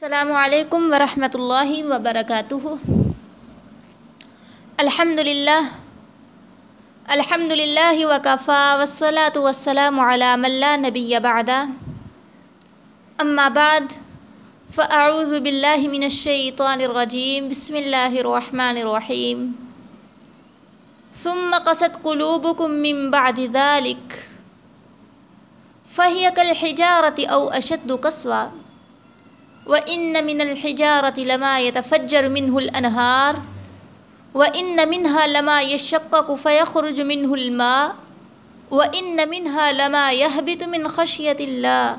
السلام علیکم ورحمۃ اللہ وبرکاتہ۔ الحمد للہ الحمد للہ وکفا وسلاۃ وسلام علام اللہ نبی بعد۔ اما بعد، فاعوذ باللہ من الشیطان الرجیم، بسم اللہ الرحمن الرحیم۔ ثم قست قلوبكم من بعد ذلك فهي كالحجارة أو أشد قسوة وَإِنَّ مِنَ الْحِجَارَةِ لَمَا يَتَفَجَّرُ مِنْهُ الْأَنْهَارُ وَإِنَّ مِنْهَا لَمَا يَشَّقَّقُ فَيَخْرُجُ مِنْهُ الْمَاءُ وَإِنَّ مِنْهَا لَمَا يَهْبِطُ مِنْ خَشْيَةِ اللَّهِ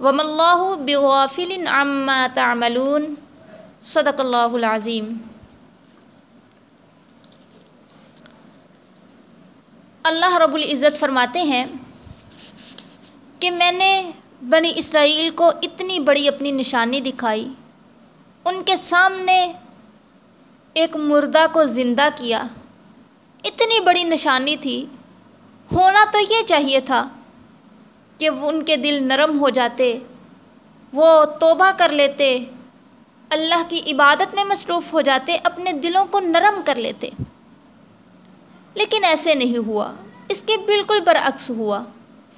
وَمَا اللَّهُ بِغَافِلٍ عَمَّا تَعْمَلُونَ صدق اللہ العظیم اللہ رب العزت فرماتے ہیں کہ میں نے بنی اسرائیل کو اتنی بڑی اپنی نشانی دکھائی۔ ان کے سامنے ایک مردہ کو زندہ کیا۔ اتنی بڑی نشانی تھی۔ ہونا تو یہ چاہیے تھا کہ وہ ان کے دل نرم ہو جاتے، وہ توبہ کر لیتے، اللہ کی عبادت میں مصروف ہو جاتے، اپنے دلوں کو نرم کر لیتے۔ لیکن ایسے نہیں ہوا۔ اس کے بالکل برعکس ہوا۔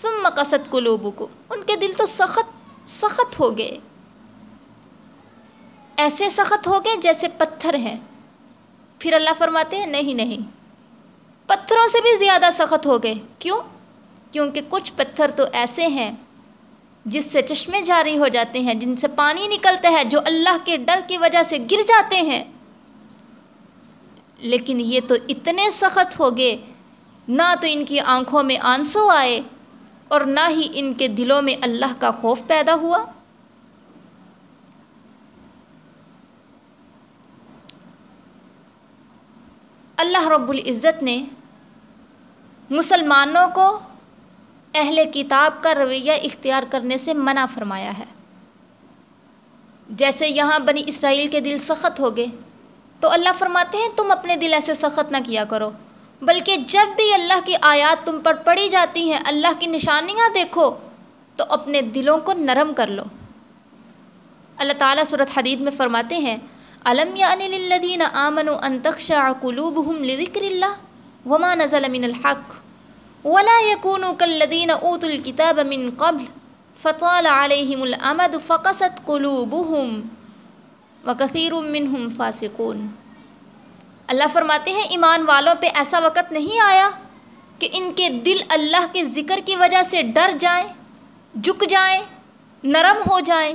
ثم مقصد قلوب کو ان کے دل تو سخت سخت ہو گئے۔ ایسے سخت ہو گئے جیسے پتھر ہیں۔ پھر اللہ فرماتے ہیں، نہیں نہیں۔ پتھروں سے بھی زیادہ سخت ہو گئے۔ کیوں؟ کیونکہ کچھ پتھر تو ایسے ہیں جس سے چشمے جاری ہو جاتے ہیں، جن سے پانی نکلتا ہے، جو اللہ کے ڈر کی وجہ سے گر جاتے ہیں۔ لیکن یہ تو اتنے سخت ہو گئے، نہ تو ان کی آنکھوں میں آنسو آئے۔ اور نہ ہی ان کے دلوں میں اللہ کا خوف پیدا ہوا۔ اللہ رب العزت نے مسلمانوں کو اہل کتاب کا رویہ اختیار کرنے سے منع فرمایا ہے۔ جیسے یہاں بنی اسرائیل کے دل سخت ہو گئے، تو اللہ فرماتے ہیں تم اپنے دل ایسے سخت نہ کیا کرو۔ بلکہ جب بھی اللہ کی آیات تم پر پڑھی جاتی ہیں، اللہ کی نشانیاں دیکھو تو اپنے دلوں کو نرم کر لو۔ اللہ تعالیٰ صورت حدید میں فرماتے ہیں علم یا للذین آمنوا ان تخشع قلوبهم لذکر اللہ؟ وما نزل من الحق۔ ولا يكونوا كالذين اوتوا الكتاب من قبل فطال عليهم الامد فقست قلوبهم وكثير منهم فاسقون۔ اللہ فرماتے ہیں، ایمان والوں پہ ایسا وقت نہیں آیا کہ ان کے دل اللہ کے ذکر کی وجہ سے ڈر جائیں، جھک جائیں، نرم ہو جائیں۔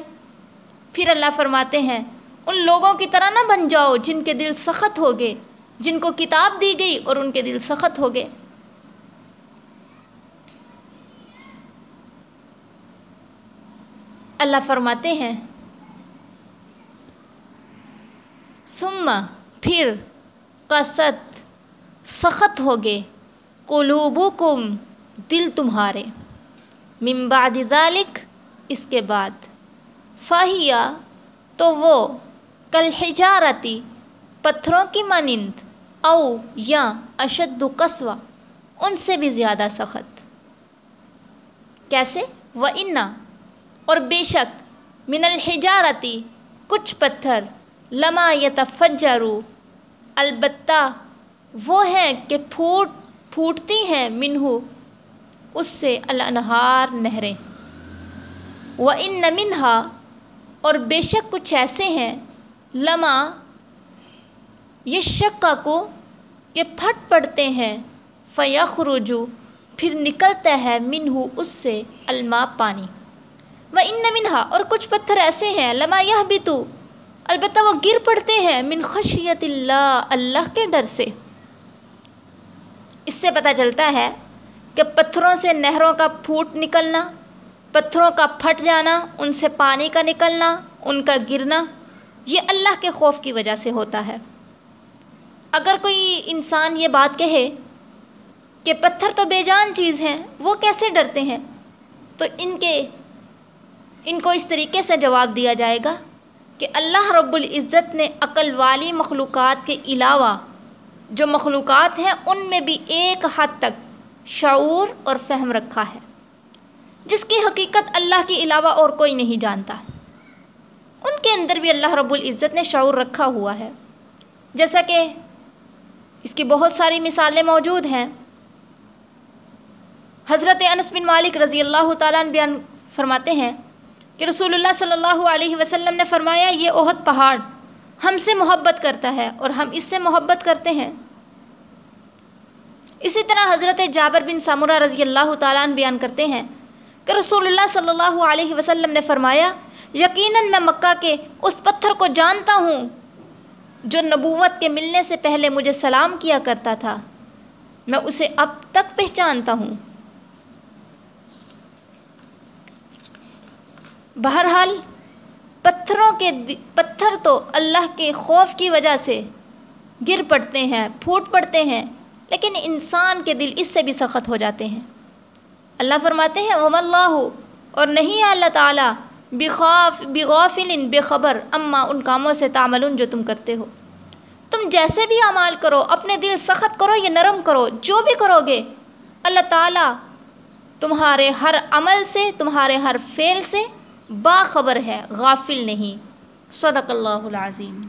پھر اللہ فرماتے ہیں، ان لوگوں کی طرح نہ بن جاؤ جن کے دل سخت ہو گئے، جن کو کتاب دی گئی اور ان کے دل سخت ہو گئے۔ اللہ فرماتے ہیں سما پھر قصد سخت ہوگے۔ قلوبکم دل تمہارے۔ من بعد ذالک اس کے بعد۔ فاہیا تو وہ کل حجارتی پتھروں کی مانند او یا اشد قصوہ ان سے بھی زیادہ سخت۔ کیسے؟ و انا اور بے شک، من الحجارتی کچھ پتھر لما یتفجرو البتہ وہ ہیں کہ پھوٹ پھوٹتی ہیں منہو، اس سے الانہار نہریں۔ و ان منہا اور بے شک کچھ ایسے ہیں۔ لما، یہ شکا کو کہ پھٹ پڑتے ہیں۔ فیخرجو پھر نکلتا ہے منہو، اس سے الما پانی۔ و ان منہا اور کچھ پتھر ایسے ہیں۔ لما یہ بھی تو البتہ وہ گر پڑتے ہیں من خشیت اللہ اللہ کے ڈر سے۔ اس سے پتہ چلتا ہے کہ پتھروں سے نہروں کا پھوٹ نکلنا، پتھروں کا پھٹ جانا، ان سے پانی کا نکلنا، ان کا گرنا، یہ اللہ کے خوف کی وجہ سے ہوتا ہے۔ اگر کوئی انسان یہ بات کہے کہ پتھر تو بے جان چیز ہیں، وہ کیسے ڈرتے ہیں؟ تو ان کے، ان کو اس طریقے سے جواب دیا جائے گا کہ اللہ رب العزت نے عقل والی مخلوقات کے علاوہ جو مخلوقات ہیں ان میں بھی ایک حد تک شعور اور فہم رکھا ہے، جس کی حقیقت اللہ کے علاوہ اور کوئی نہیں جانتا۔ ان کے اندر بھی اللہ رب العزت نے شعور رکھا ہوا ہے۔ جیسا کہ اس کی بہت ساری مثالیں موجود ہیں۔ حضرت انس بن مالک رضی اللہ تعالیٰ بیان فرماتے ہیں کہ رسول اللہ صلی اللہ علیہ وسلم نے فرمایا، یہ عہد پہاڑ ہم سے محبت کرتا ہے اور ہم اس سے محبت کرتے ہیں۔ اسی طرح حضرت جابر بن سامورہ رضی اللہ تعالیٰ بیان کرتے ہیں کہ رسول اللہ صلی اللہ علیہ وسلم نے فرمایا، یقیناً میں مکہ کے اس پتھر کو جانتا ہوں جو نبوت کے ملنے سے پہلے مجھے سلام کیا کرتا تھا۔ میں اسے اب تک پہچانتا ہوں۔ بہرحال پتھروں کے پتھر تو اللہ کے خوف کی وجہ سے گر پڑتے ہیں، پھوٹ پڑتے ہیں، لیکن انسان کے دل اس سے بھی سخت ہو جاتے ہیں۔ اللہ فرماتے ہیں وم اللہ اور نہیں اللہ تعالیٰ، بخاف بغافل بے خبر اما ان کاموں سے تعمل جو تم کرتے ہو۔ تم جیسے بھی اعمال کرو، اپنے دل سخت کرو یا نرم کرو، جو بھی کرو گے اللہ تعالیٰ تمہارے ہر عمل سے، تمہارے ہر فعل سے باخبر ہے غافل نہیں۔ صدق اللہ العظیم۔